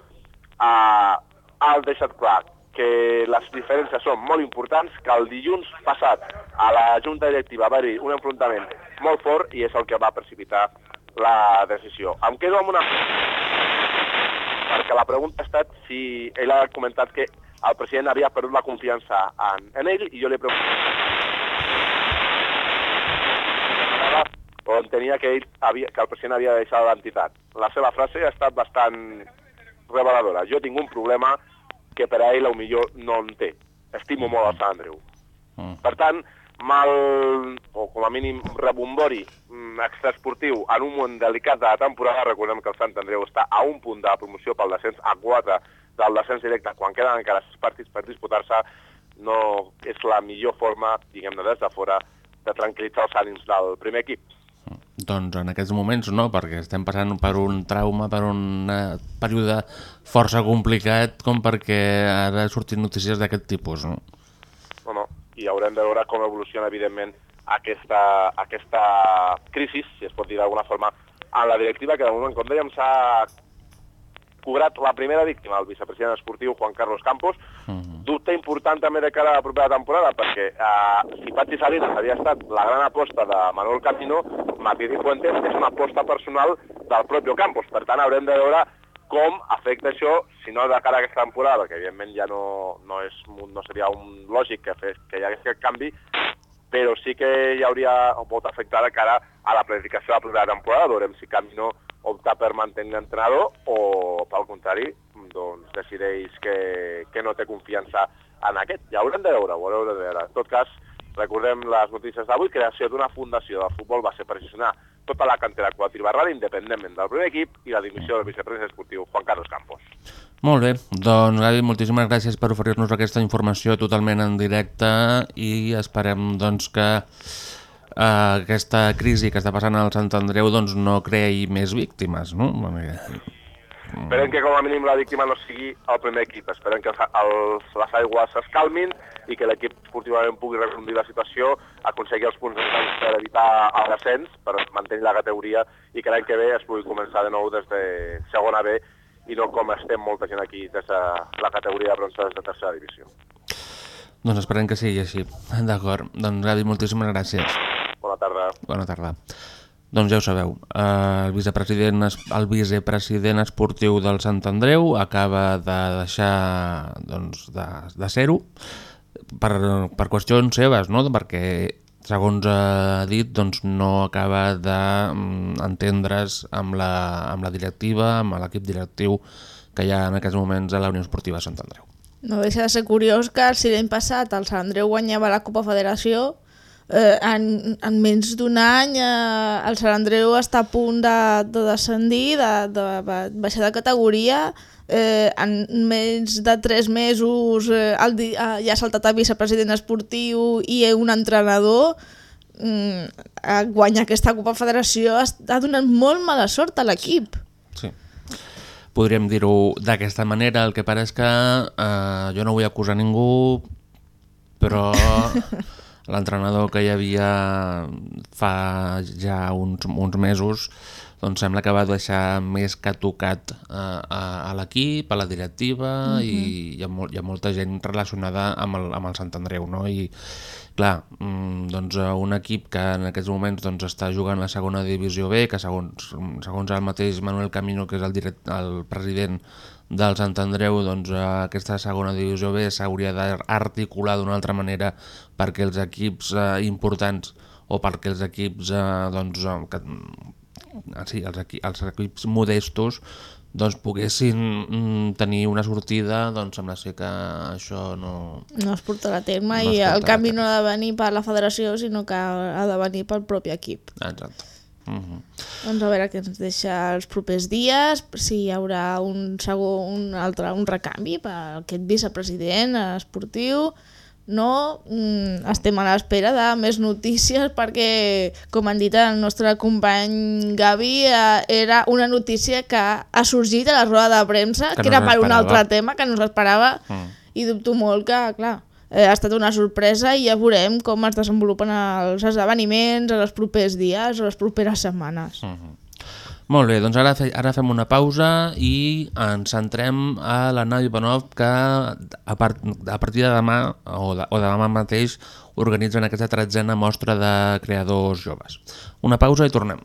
eh, ha deixat clar que les diferències són molt importants, que el dilluns passat a la Junta Directiva va haver un enfrontament molt fort i és el que va precipitar la decisió. Em quedo amb una... Perquè la pregunta ha estat si ell ha comentat que el president havia perdut la confiança en, en ell i jo li he preguntat on tenia que, ell havia, que el president havia deixat l'entitat. La seva frase ha estat bastant reveladora. Jo tinc un problema que per a ell millor no en té. Estimo molt el Sant Andreu. Per tant, mal, o com a mínim rebombori mm, extraesportiu en un moment delicat de la temporada, recordem que el Sant Andreu està a un punt de la promoció pel descens, a 4 del descens directe, quan queden encara 6 partits per disputar-se, no és la millor forma, diguem-ne des de fora, de tranquil·litzar els ànims del primer equip. Doncs en aquests moments no, perquè estem passant per un trauma, per un eh, període força complicat com perquè ara sortin notícies d'aquest tipus, no? No, no, i haurem de veure com evoluciona, evidentment, aquesta, aquesta crisi, si es pot dir d'alguna forma, en la directiva, que de moment, com dèiem, s'ha cobrat la primera víctima, el vicepresident esportiu Juan Carlos Campos, uh -huh. dubte important també de cara a la propera temporada, perquè eh, si Patxi Salinas havia estat la gran aposta de Manuel Camino, Martí Fuentes és una aposta personal del propi Campos. Per tant, haurem de veure com afecta això, si no de cara a aquesta temporada, perquè evidentment ja no, no, és, no seria un lògic que, fes, que hi hagués aquest canvi, però sí que hi hauria, o pot afectar de cara a la planificació de la primera temporada. Veurem si Camino opta per mantenir l'entrenador o, pel contrari, doncs decideix que, que no té confiança en aquest. Ja haurem de veure, ho haurem de veure. En tot cas, recordem les notícies d'avui, creació d'una fundació de futbol base per gestionar tota la cantera quadribarral independentment del primer equip i la dimissió del vicepresident esportiu Juan Carlos Campos. Molt bé, doncs Gavi, moltíssimes gràcies per oferir-nos aquesta informació totalment en directe i esperem doncs, que eh, aquesta crisi que està passant al Sant Andreu doncs, no creï més víctimes, no? Esperem que com a mínim la víctima no sigui el primer equip. Esperem que els, les aigües s'escalmin i que l'equip esportivament pugui reconduir la situació, aconseguir els punts necessaris per evitar el descens, per mantenir la categoria i que l'any que ve es pugui començar de nou des de segona B i no com estem molta gent aquí des de la categoria de bronze des de tercera divisió. Doncs esperem que sigui així. D'acord. Doncs Gavi, moltíssimes gràcies. Bona tarda. Bona tarda. Doncs ja ho sabeu, el vicepresident, el vicepresident esportiu del Sant Andreu acaba de deixar doncs, de, de ser-ho per, per qüestions seves, no? perquè segons ha dit doncs, no acaba d'entendre's amb, la, amb la directiva, amb l'equip directiu que hi ha en aquests moments a la Unió Esportiva Sant Andreu. No deixa de ser curiós que si l'any passat el Sant Andreu guanyava la Copa Federació, eh, en, en menys d'un any eh, el Sant Andreu està a punt de, de descendir, de, de baixar de categoria, eh, en menys de tres mesos eh, el, eh, ja ha saltat a vicepresident esportiu i un entrenador mm, guanyar aquesta Copa Federació ha donat molt mala sort a l'equip. Sí. Podríem dir-ho d'aquesta manera, el que pare és que eh, jo no vull acusar ningú, però l'entrenador que hi havia fa ja uns, uns mesos doncs sembla que va deixar més que tocat a, a, a l'equip, a la directiva uh -huh. i hi ha, molt, hi ha molta gent relacionada amb el, amb el Sant Andreu no? i clar, mm, doncs un equip que en aquests moments doncs, està jugant la segona divisió B, que segons, segons el mateix Manuel Camino, que és el, direct, el president del Sant Andreu, doncs aquesta segona divisió B s'hauria d'articular d'una altra manera perquè els equips eh, importants o perquè els equips eh, doncs, que, sí, els, equi, els equips modestos doncs poguessin mm, tenir una sortida, doncs sembla ser que això no... No es portarà a terme no i el canvi no ha de venir per la federació, sinó que ha de venir pel propi equip. Exacte. Uh -huh. Doncs a veure què ens deixa els propers dies, si hi haurà un segon, un altre, un recanvi per aquest vicepresident esportiu, no mm, estem a l'espera de més notícies perquè, com han dit el nostre company Gavi, eh, era una notícia que ha sorgit a la roda de premsa, Que que, no era per un altre tema que no s'esperava Mm. i dubto molt que, clar, eh, ha estat una sorpresa i ja veurem com es desenvolupen els esdeveniments en els propers dies o les properes setmanes. Mhm. Molt bé, doncs ara, fe, ara fem una pausa i ens centrem a la Nau Ivanov que a, part, a partir de demà o de, o de demà mateix organitzen aquesta tretzena mostra de creadors joves. Una pausa i tornem.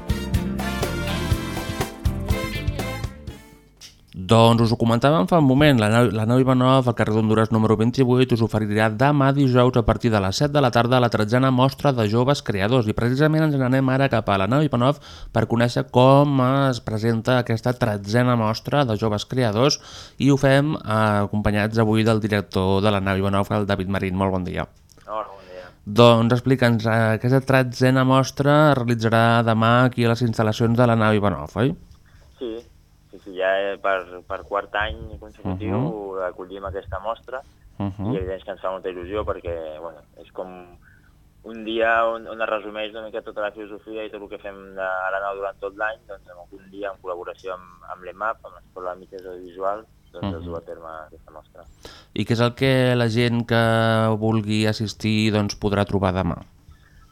Doncs us ho comentàvem fa un moment, la nau, la nau Ivanov al carrer d'Honduras número 28 us oferirà demà dijous a partir de les 7 de la tarda la tretzena mostra de joves creadors i precisament ens n'anem ara cap a la nau Ivanov per conèixer com es presenta aquesta tretzena mostra de joves creadors i ho fem eh, acompanyats avui del director de la nau Ivanov, el David Marín. Molt bon dia. Hola, bon dia. Doncs explica'ns, eh, aquesta tretzena mostra es realitzarà demà aquí a les instal·lacions de la nau Ivanov, oi? Sí, ja eh, per, per quart any consecutiu uh Mhm. -huh. acollim aquesta mostra Uh i -huh. evidentment que ens fa molta il·lusió perquè bueno, és com un dia on, on es resumeix una mica tota la filosofia i tot el que fem de, a la nau durant tot l'any, doncs en un dia en col·laboració amb, amb l'EMAP, amb l'Escola de Mitjans Audiovisuals, doncs Mhm. es du a terme aquesta mostra. I què és el que la gent que vulgui assistir doncs, podrà trobar demà?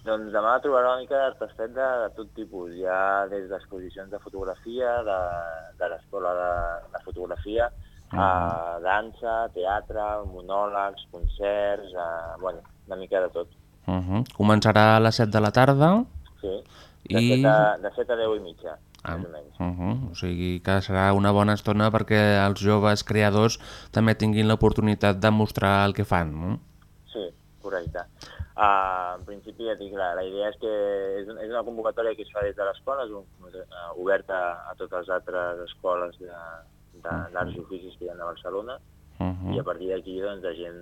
Doncs demà trobarà una mica d'artestet de, de tot tipus. Hi ha des d'exposicions de fotografia, de, de l'escola de, de fotografia, a dansa, teatre, monòlegs, concerts, a, bueno, una mica de tot. Uh -huh. Començarà a les 7 de la tarda Sí. De, i... 7 a, de 7 a 10 i mitja, Ah, uh -huh. O sigui que serà una bona estona perquè els joves creadors també tinguin l'oportunitat de mostrar el que fan, no? Sí, correcte. Uh, en principi, ja dic, la, la idea és que és, un, és una convocatòria que es fa des de l'escola, és un, uh, oberta a totes les altres escoles de, de, d'arts i oficis que hi ha a Barcelona, Uh -huh. i a partir d'aquí doncs, la gent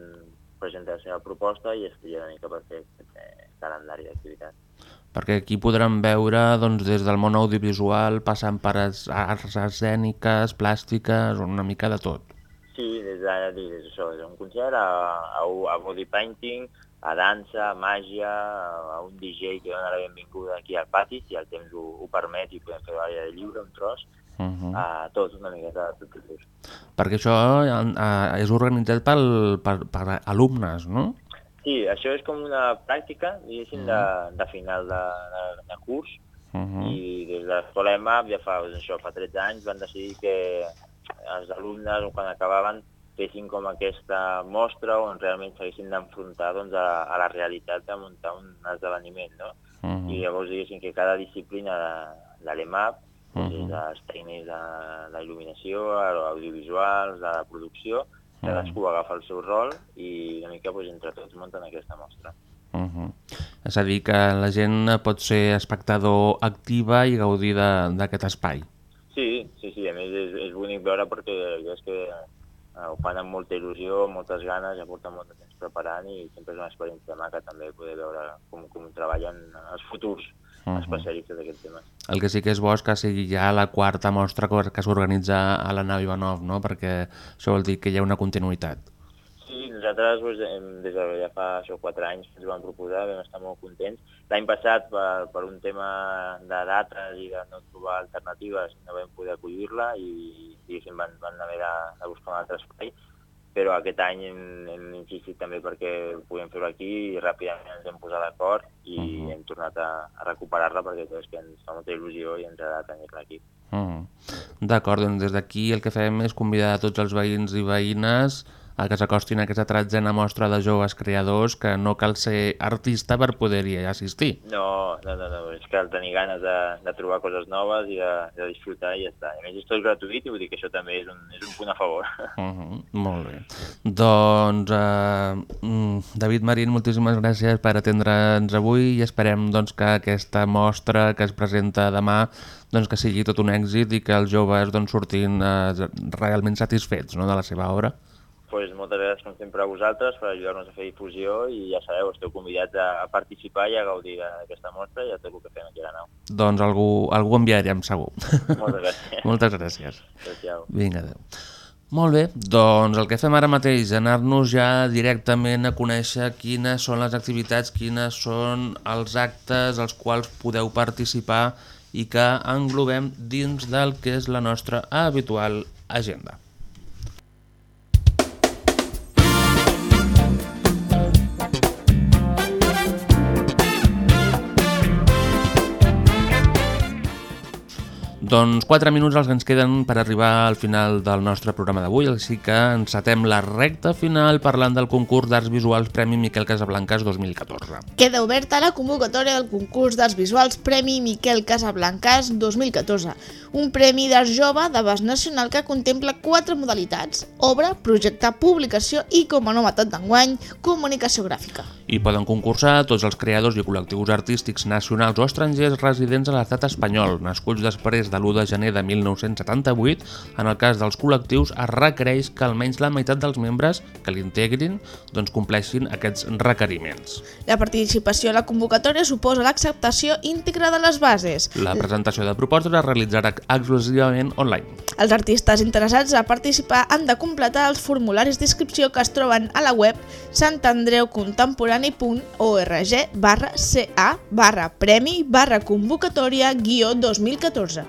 presenta la seva proposta i estudia una mica per fer aquest eh, calendari d'activitats. Perquè aquí podran veure doncs, des del món audiovisual, passant per as- arts escèniques, plàstiques, una mica de tot. Sí, des de, des d'això, des d'un concert a, a, a body painting, a dansa, a màgia, a, a un DJ que dona la benvinguda aquí al pati, si el temps ho, ho permet i podem fer l'àrea de lliure, un tros, Uh -huh. a tots una miqueta de tot tipus. Perquè això eh, és organitzat pel, per, per alumnes, no? Sí, això és com una pràctica, diguéssim, de, de final de, de, de curs, Uh -huh. i des de l'escola EMAP ja fa, doncs, això, fa 13 anys van decidir que els alumnes, quan acabaven, fessin com aquesta mostra on realment s'haguessin d'enfrontar doncs, a, a la realitat de muntar un esdeveniment, no? Uh -huh. I llavors diguéssim que cada disciplina de, de l'EMAP, Uh doncs, -huh. des dels tècnics de la il·luminació, a l'audiovisuals, de la producció, cadascú agafa el seu rol i una mica pues, entre tots munten aquesta mostra. Uh -huh. És a dir, que la gent pot ser espectador activa i gaudir d'aquest espai. Sí, sí, sí, a més és, és bonic veure perquè ja és que ho fan amb molta il·lusió, amb moltes ganes, ja porten molt de temps preparant i sempre és una experiència maca també poder veure com, com treballen els futurs Mhm. especialistes d'aquest tema. El que sí que és bo és que sigui ja la quarta mostra que s'organitza a la nau Ivanov, no? perquè això vol dir que hi ha una continuïtat. Sí, nosaltres doncs, hem, des de ja fa això, quatre anys que ens vam proposar, vam estar molt contents. L'any passat, per, per un tema de dates i de no trobar alternatives, no vam poder acollir-la i diguéssim, van, van haver de, de buscar un altre espai, però aquest any hem, hem insistit també perquè puguem fer-ho aquí i ràpidament ens hem posat d'acord i uh -huh. hem tornat a, a recuperar-la perquè és que ens fa molta il·lusió i ens agrada tenir-la aquí. Mm. D'acord, doncs des d'aquí el que fem és convidar a tots els veïns i veïnes a que s'acostin a aquesta tretzena mostra de joves creadors que no cal ser artista per poder-hi assistir. No, no, no, no, és cal tenir ganes de, de trobar coses noves i de, de disfrutar i ja està. A més, esto és gratuït i vull dir que això també és un, és un punt a favor. Uh -huh, molt bé. Doncs, eh, mm, David Marín, moltíssimes gràcies per atendre'ns avui i esperem doncs, que aquesta mostra que es presenta demà doncs, que sigui tot un èxit i que els joves doncs, surtin eh, realment satisfets no, de la seva obra. Pues moltes gràcies com sempre a vosaltres per ajudar-nos a fer difusió i ja sabeu, esteu convidats a, participar i a gaudir d'aquesta mostra i a tot el que fem aquí a la nau. Doncs algú, algú enviarem, segur. Moltes gràcies. Moltes gràcies. Adéu. Vinga, adéu. Molt bé, doncs el que fem ara mateix és anar-nos ja directament a conèixer quines són les activitats, quines són els actes als quals podeu participar i que englobem dins del que és la nostra habitual agenda. Doncs 4 minuts els que ens queden per arribar al final del nostre programa d'avui, així que encetem la recta final parlant del concurs d'Arts Visuals Premi Miquel Casablancas 2014. Queda oberta la convocatòria del concurs d'Arts Visuals Premi Miquel Casablancas 2014, un premi d'art jove d'abast nacional que contempla quatre modalitats, obra, projecte, publicació i, com a novetat d'enguany, comunicació gràfica. Hi poden concursar tots els creadors i col·lectius artístics nacionals o estrangers residents a l'estat espanyol, nascuts després de l'1 de gener de 1978. En el cas dels col·lectius es requereix que almenys la meitat dels membres que l'integrin doncs, compleixin aquests requeriments. La participació a la convocatòria suposa l'acceptació íntegra de les bases. La presentació de propostes es realitzarà exclusivament online. Els artistes interessats a participar han de completar els formularis d'inscripció que es troben a la web santandreucontemporani.org barra ca barra premi barra convocatòria guió 2014.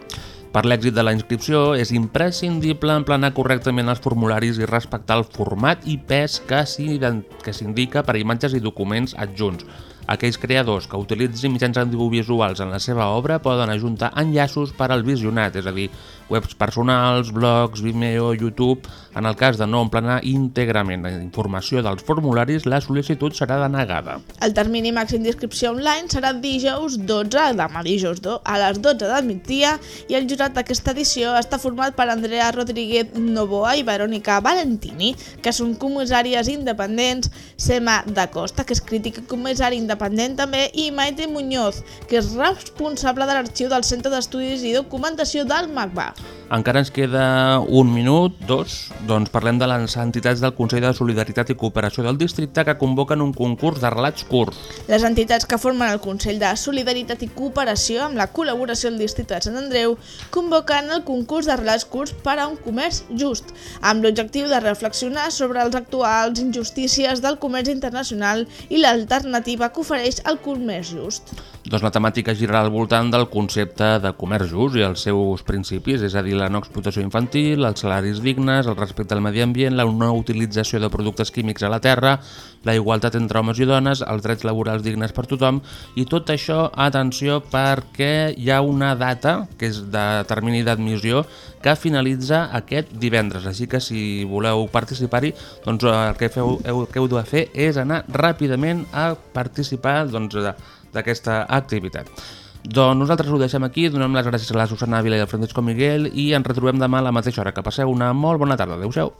Per l'èxit de la inscripció és imprescindible emplenar correctament els formularis i respectar el format i pes que s'indica per imatges i documents adjunts. Aquells creadors que utilitzin mitjans audiovisuals en la seva obra poden ajuntar enllaços per al visionat, és a dir, webs personals, blogs, Vimeo, YouTube... En el cas de no emplenar íntegrament la informació dels formularis, la sol·licitud serà denegada. El termini màxim d'inscripció online serà dijous 12, demà dijous 2, a les 12 del migdia i el jurat d'aquesta edició està format per Andrea Rodríguez Novoa i Verònica Valentini, que són comissàries independents, Sema da Costa, que és crítica comissari independent també, i Maite Muñoz, que és responsable de l'arxiu del Centre d'Estudis i Documentació del MACBA. Encara ens queda un minut, dos, doncs parlem de les entitats del Consell de Solidaritat i Cooperació del Districte que convoquen un concurs de relats curts. Les entitats que formen el Consell de Solidaritat i Cooperació, amb la col·laboració del Districte de Sant Andreu, convoquen el concurs de relats curts per a un comerç just, amb l'objectiu de reflexionar sobre les actuals injustícies del comerç internacional i l'alternativa que ofereix el comerç just. Doncs la temàtica girarà al voltant del concepte de comerç just i els seus principis, és a dir, la no explotació infantil, els salaris dignes, el respecte al medi ambient, la no utilització de productes químics a la terra, la igualtat entre homes i dones, els drets laborals dignes per tothom i tot això, atenció, perquè hi ha una data, que és de termini d'admissió, que finalitza aquest divendres, així que si voleu participar-hi, doncs el que, feu, el que heu de fer és anar ràpidament a participar doncs, d'aquesta activitat. Doncs nosaltres ho deixem aquí, donem les gràcies a la Susana Vila i al Francisco Miguel i ens retrobem demà a la mateixa hora. Que passeu una molt bona tarda. Adéu-siau.